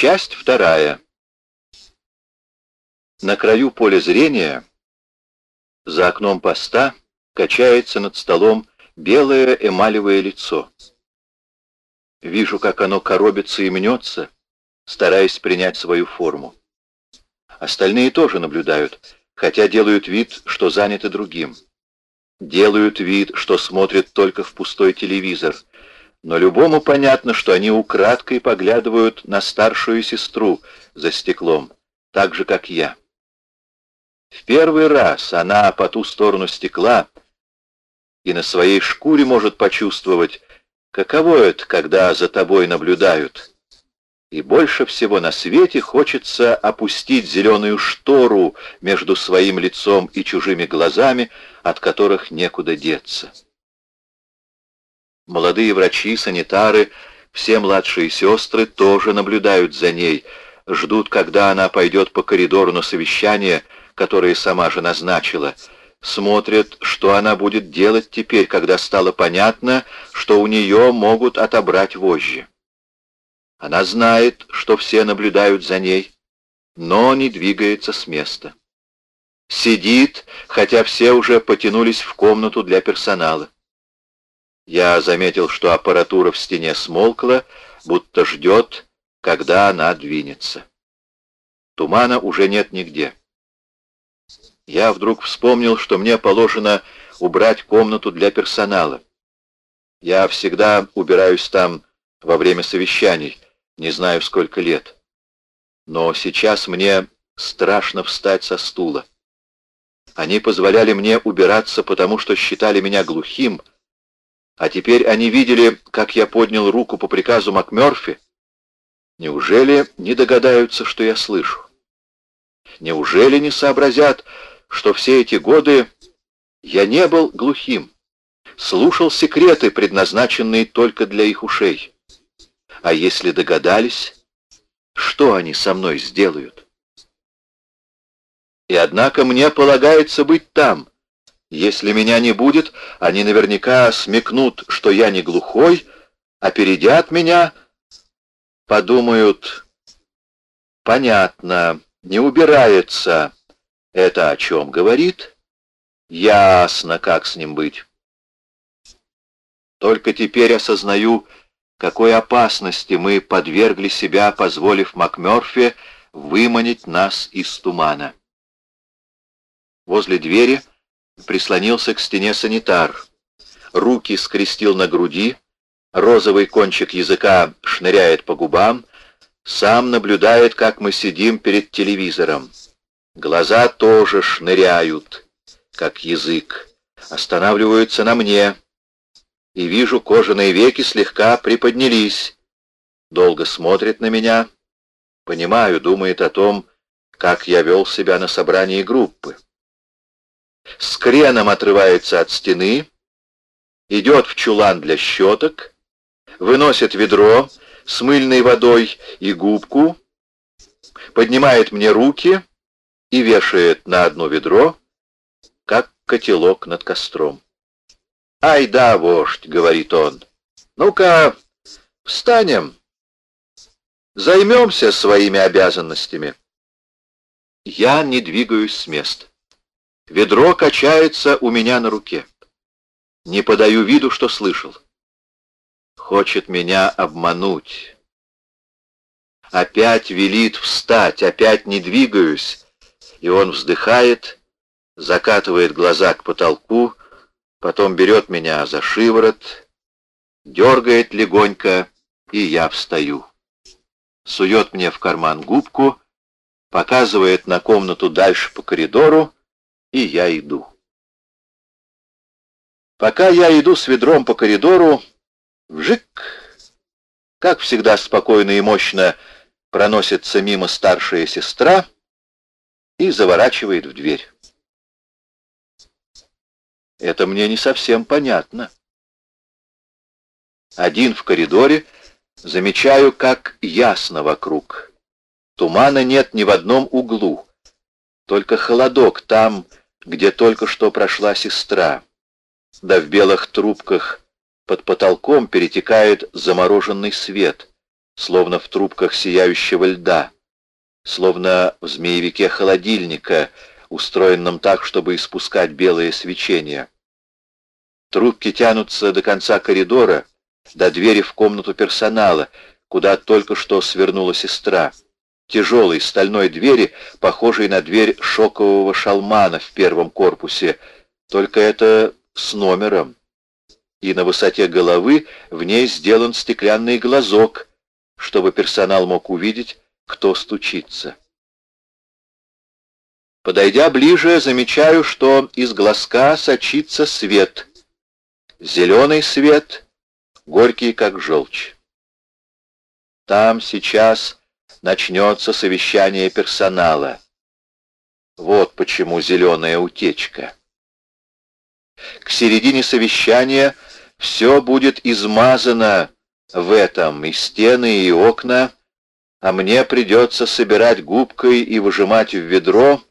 Часть вторая. На краю поля зрения, за окном поста, качается над столом белое эмалевое лицо. Вижу, как оно коробится и мнется, стараясь принять свою форму. Остальные тоже наблюдают, хотя делают вид, что заняты другим. Делают вид, что смотрят только в пустой телевизор, но любому понятно, что они украдкой поглядывают на старшую сестру за стеклом, так же, как я. В первый раз она по ту сторону стекла и на своей шкуре может почувствовать, каково это, когда за тобой наблюдают. И больше всего на свете хочется опустить зеленую штору между своим лицом и чужими глазами, от которых некуда деться. Молодые врачи, санитары, все младшие сестры тоже наблюдают за ней, ждут, когда она пойдет по коридору на совещание, которое сама же назначила, смотрят, что она будет делать теперь, когда стало понятно, что у нее могут отобрать вожжи. Она знает, что все наблюдают за ней, но не двигается с места. Сидит, хотя все уже потянулись в комнату для персонала. Я заметил, что аппаратура в стене смолкла, будто ждет, когда она двинется. Тумана уже нет нигде. Я вдруг вспомнил, что мне положено убрать комнату для персонала. Я всегда убираюсь там во время совещаний, не знаю сколько лет. Но сейчас мне страшно встать со стула. Они позволяли мне убираться, потому что считали меня глухим, а теперь они видели, как я поднял руку по приказу МакМёрфи. Неужели не догадаются, что я слышу? Неужели не сообразят, что все эти годы я не был глухим, слушал секреты, предназначенные только для их ушей? А если догадались, что они со мной сделают? И однако мне полагается быть там. Если меня не будет, они наверняка смекнут, что я не глухой, опередят меня, подумают, понятно, не убирается. Это о чем говорит? Ясно, как с ним быть. Только теперь осознаю, какой опасности мы подвергли себя, позволив МакМёрфи выманить нас из тумана. Возле двери прислонился к стене санитар. Руки скрестил на груди, розовый кончик языка шныряет по губам, сам наблюдает, как мы сидим перед телевизором. Глаза тоже шныряют, как язык, останавливаются на мне — и вижу, кожаные веки слегка приподнялись. Долго смотрит на меня. Понимаю, думает о том, как я вел себя на собрании группы. С креном отрывается от стены, идет в чулан для щеток, выносит ведро с мыльной водой и губку, поднимает мне руки и вешает на одно ведро, как котелок над костром. «Ай да, вождь», — говорит он, — «ну-ка, встанем, займемся своими обязанностями». Я не двигаюсь с места. Ведро качается у меня на руке. Не подаю виду, что слышал. Хочет меня обмануть. Опять велит встать, опять не двигаюсь, и он вздыхает, закатывает глаза к потолку, потом берет меня за шиворот, дергает легонько, и я встаю. Сует мне в карман губку, показывает на комнату дальше по коридору, и я иду. Пока я иду с ведром по коридору, вжик, как всегда спокойно и мощно проносится мимо старшая сестра и заворачивает в дверь. Это мне не совсем понятно. Один в коридоре, замечаю, как ясно вокруг. Тумана нет ни в одном углу, только холодок там, где только что прошла сестра. Да в белых трубках под потолком перетекает замороженный свет, словно в трубках сияющего льда, словно в змеевике холодильника, устроенном так, чтобы испускать белое свечение. Трубки тянутся до конца коридора, до двери в комнату персонала, куда только что свернула сестра. Тяжелой стальной двери, похожей на дверь шокового шалмана в первом корпусе, только это с номером. И на высоте головы в ней сделан стеклянный глазок, чтобы персонал мог увидеть, кто стучится. Подойдя ближе, замечаю, что из глазка сочится свет. Зеленый свет, горький как желчь. Там сейчас начнется совещание персонала. Вот почему зеленая утечка. К середине совещания все будет измазано в этом, и стены, и окна, а мне придется собирать губкой и выжимать в ведро,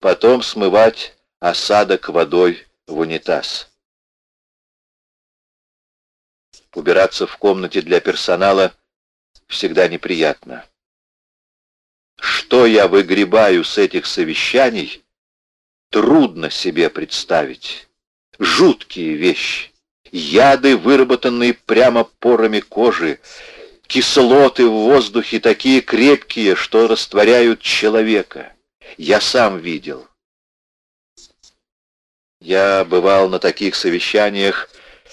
потом смывать осадок водой в унитаз. Убираться в комнате для персонала всегда неприятно. Что я выгребаю с этих совещаний, трудно себе представить. Жуткие вещи. Яды, выработанные прямо порами кожи, кислоты в воздухе такие крепкие, что растворяют человека. Я сам видел. Я бывал на таких совещаниях,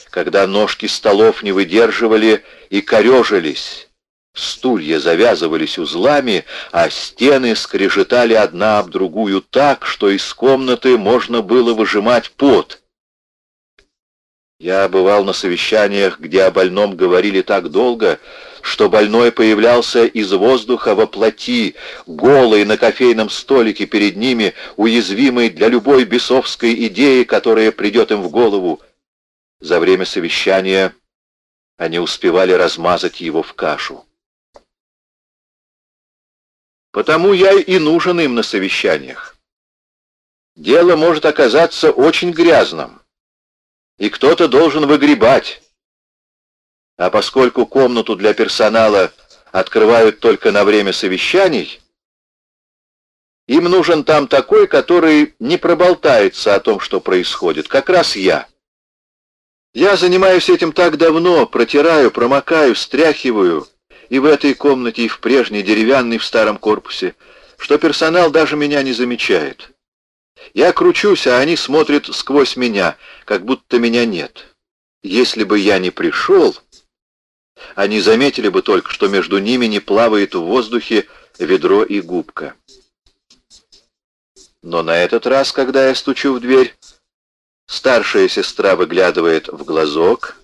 когда ножки столов не выдерживали и корежились. Стулья завязывались узлами, а стены скрежетали одна об другую так, что из комнаты можно было выжимать пот. Я бывал на совещаниях, где о больном говорили так долго, что больной появлялся из воздуха во плоти, голый на кофейном столике перед ними, уязвимый для любой бесовской идеи, которая придет им в голову. За время совещания они успевали размазать его в кашу. Потому я и нужен им на совещаниях. Дело может оказаться очень грязным и кто-то должен выгребать. А поскольку комнату для персонала открывают только на время совещаний, им нужен там такой, который не проболтается о том, что происходит, как раз я. Я занимаюсь этим так давно, протираю, промокаю, стряхиваю, и в этой комнате, и в прежней деревянной в старом корпусе, что персонал даже меня не замечает. Я кручусь, а они смотрят сквозь меня, как будто меня нет. Если бы я не пришел, они заметили бы только, что между ними не плавает в воздухе ведро и губка. Но на этот раз, когда я стучу в дверь, старшая сестра выглядывает в глазок,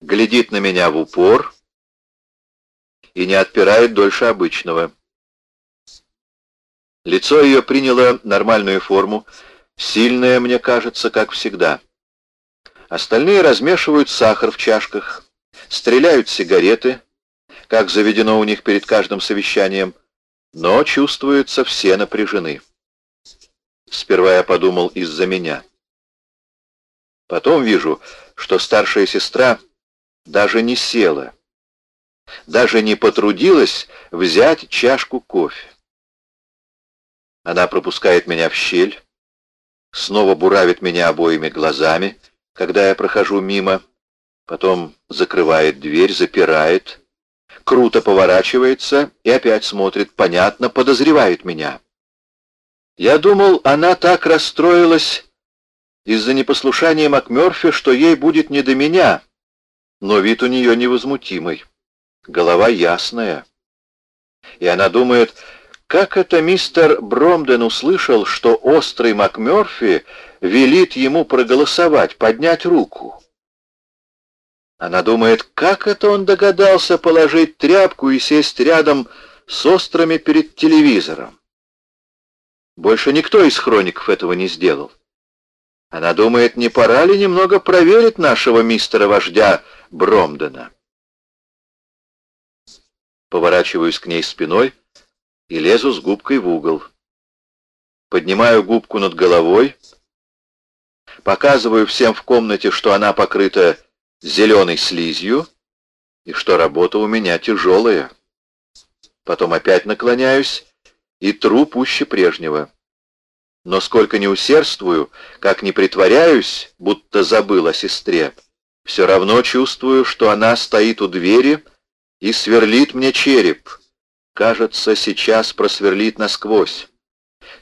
глядит на меня в упор и не отпирает дольше обычного. Лицо ее приняло нормальную форму, сильное, мне кажется, как всегда. Остальные размешивают сахар в чашках, стреляют сигареты, как заведено у них перед каждым совещанием, но чувствуются все напряжены. Сперва я подумал из-за меня. Потом вижу, что старшая сестра даже не села, даже не потрудилась взять чашку кофе. Она пропускает меня в щель, снова буравит меня обоими глазами, когда я прохожу мимо, потом закрывает дверь, запирает, круто поворачивается и опять смотрит, понятно, подозревает меня. Я думал, она так расстроилась из-за непослушания МакМёрфи, что ей будет не до меня, но вид у нее невозмутимый, голова ясная. И она думает, как это мистер Бромден услышал, что острый МакМёрфи велит ему проголосовать, поднять руку? Она думает, как это он догадался положить тряпку и сесть рядом с острыми перед телевизором? Больше никто из хроников этого не сделал. Она думает, не пора ли немного проверить нашего мистера-вождя Бромдена? Поворачиваюсь к ней спиной — и лезу с губкой в угол. Поднимаю губку над головой, показываю всем в комнате, что она покрыта зеленой слизью, и что работа у меня тяжелая. Потом опять наклоняюсь и тру пуще прежнего. Но сколько не усердствую, как не притворяюсь, будто забыл о сестре, все равно чувствую, что она стоит у двери и сверлит мне череп. Кажется, сейчас просверлит насквозь.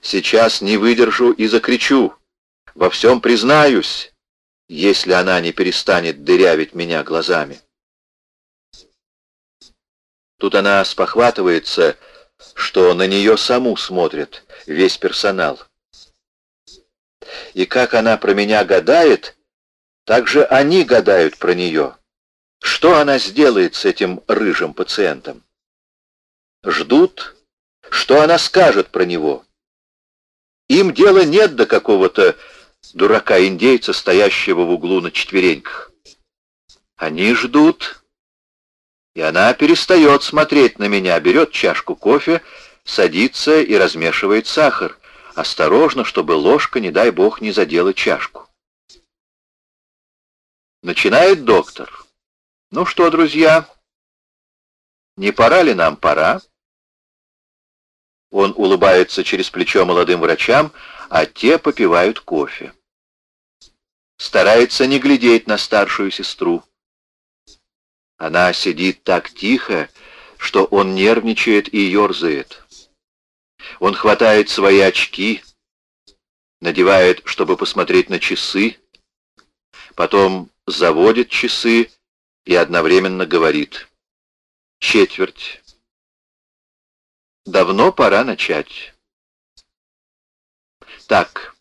Сейчас не выдержу и закричу. Во всем признаюсь, если она не перестанет дырявить меня глазами. Тут она спохватывается, что на нее саму смотрит весь персонал. И как она про меня гадает, так же они гадают про нее. Что она сделает с этим рыжим пациентом? Ждут, что она скажет про него. Им дела нет до какого-то дурака-индейца, стоящего в углу на четвереньках. Они ждут, и она перестает смотреть на меня, берет чашку кофе, садится и размешивает сахар, осторожно, чтобы ложка, не дай бог, не задела чашку. Начинает доктор. Ну что, друзья, не пора ли нам пора? Он улыбается через плечо молодым врачам, а те попивают кофе. Старается не глядеть на старшую сестру. Она сидит так тихо, что он нервничает и ерзает. Он хватает свои очки, надевает, чтобы посмотреть на часы, потом заводит часы и одновременно говорит «Четверть». Давно пора начать. Так,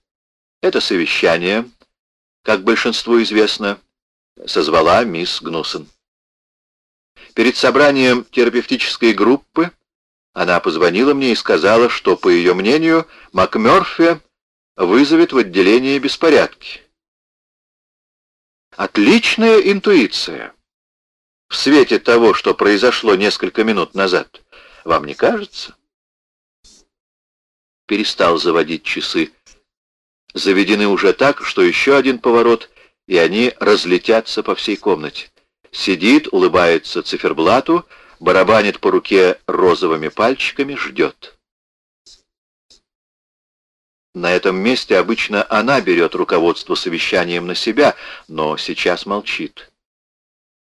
это совещание, как большинству известно, созвала мисс Гнусон. Перед собранием терапевтической группы она позвонила мне и сказала, что, по ее мнению, МакМёрфи вызовет в отделение беспорядки. Отличная интуиция. В свете того, что произошло несколько минут назад. Вам не кажется? Перестал заводить часы. Заведены уже так, что еще один поворот, и они разлетятся по всей комнате. Сидит, улыбается циферблату, барабанит по руке розовыми пальчиками, ждет. На этом месте обычно она берет руководство совещанием на себя, но сейчас молчит.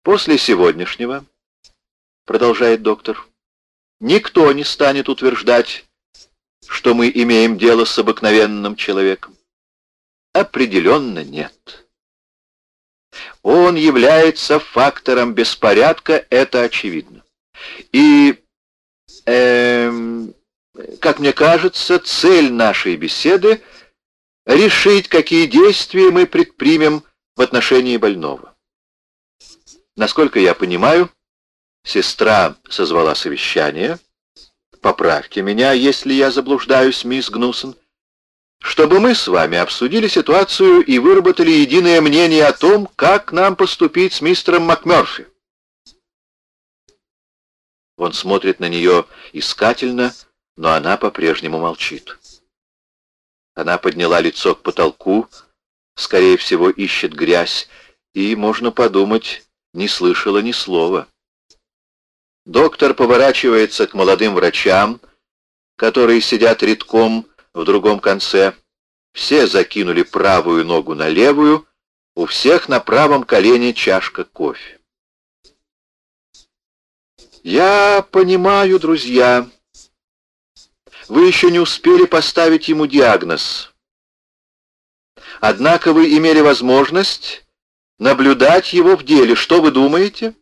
После сегодняшнего, продолжает доктор, Никто не станет утверждать, что мы имеем дело с обыкновенным человеком. Определенно нет. Он является фактором беспорядка, это очевидно. И, эм, как мне кажется, цель нашей беседы — решить, какие действия мы предпримем в отношении больного. Насколько я понимаю, Сестра созвала совещание. Поправьте меня, если я заблуждаюсь, мисс Гнусон. Чтобы мы с вами обсудили ситуацию и выработали единое мнение о том, как нам поступить с мистером МакМёрфи. Он смотрит на нее искательно, но она по-прежнему молчит. Она подняла лицо к потолку, скорее всего, ищет грязь, и, можно подумать, не слышала ни слова. Доктор поворачивается к молодым врачам, которые сидят редком в другом конце. Все закинули правую ногу на левую, у всех на правом колене чашка кофе. Я понимаю, друзья, вы еще не успели поставить ему диагноз. Однако вы имели возможность наблюдать его в деле. Что вы думаете?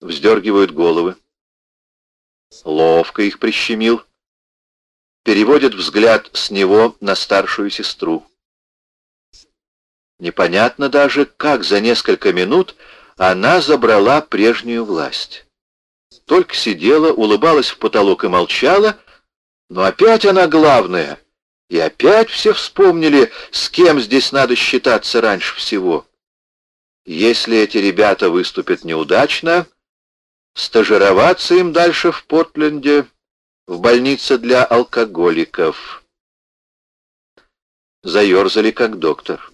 вздергивают головы. Ловко их прищемил. Переводит взгляд с него на старшую сестру. Непонятно даже, как за несколько минут она забрала прежнюю власть. Только сидела, улыбалась в потолок и молчала, но опять она главная. И опять все вспомнили, с кем здесь надо считаться раньше всего. Если эти ребята выступят неудачно, стажироваться им дальше в Портленде, в больнице для алкоголиков. Заерзали как доктор.